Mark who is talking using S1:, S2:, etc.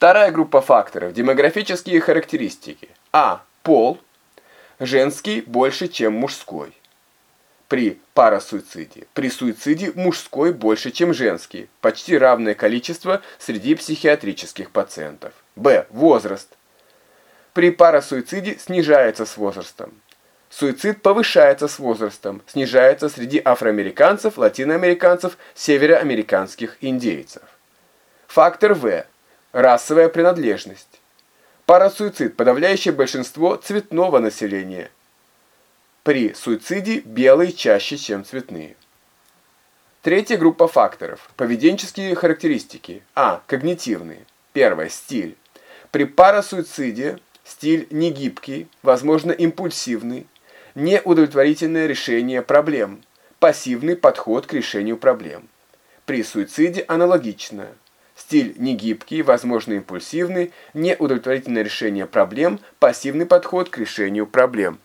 S1: Вторая группа факторов – демографические характеристики. А. Пол. Женский больше, чем мужской. При парасуициде. При суициде мужской больше, чем женский. Почти равное количество среди психиатрических пациентов. Б. Возраст. При парасуициде снижается с возрастом. Суицид повышается с возрастом, снижается среди афроамериканцев, латиноамериканцев, североамериканских индейцев. Фактор В. Расовая принадлежность. Парасуицид – подавляющее большинство цветного населения. При суициде белые чаще, чем цветные. Третья группа факторов. Поведенческие характеристики. А. Когнитивные. Первое. Стиль. При парасуициде стиль негибкий, возможно импульсивный, неудовлетворительное решение проблем, пассивный подход к решению проблем. При суициде аналогично. Стиль негибкий, возможно импульсивный, неудовлетворительное решение проблем, пассивный подход к решению проблем.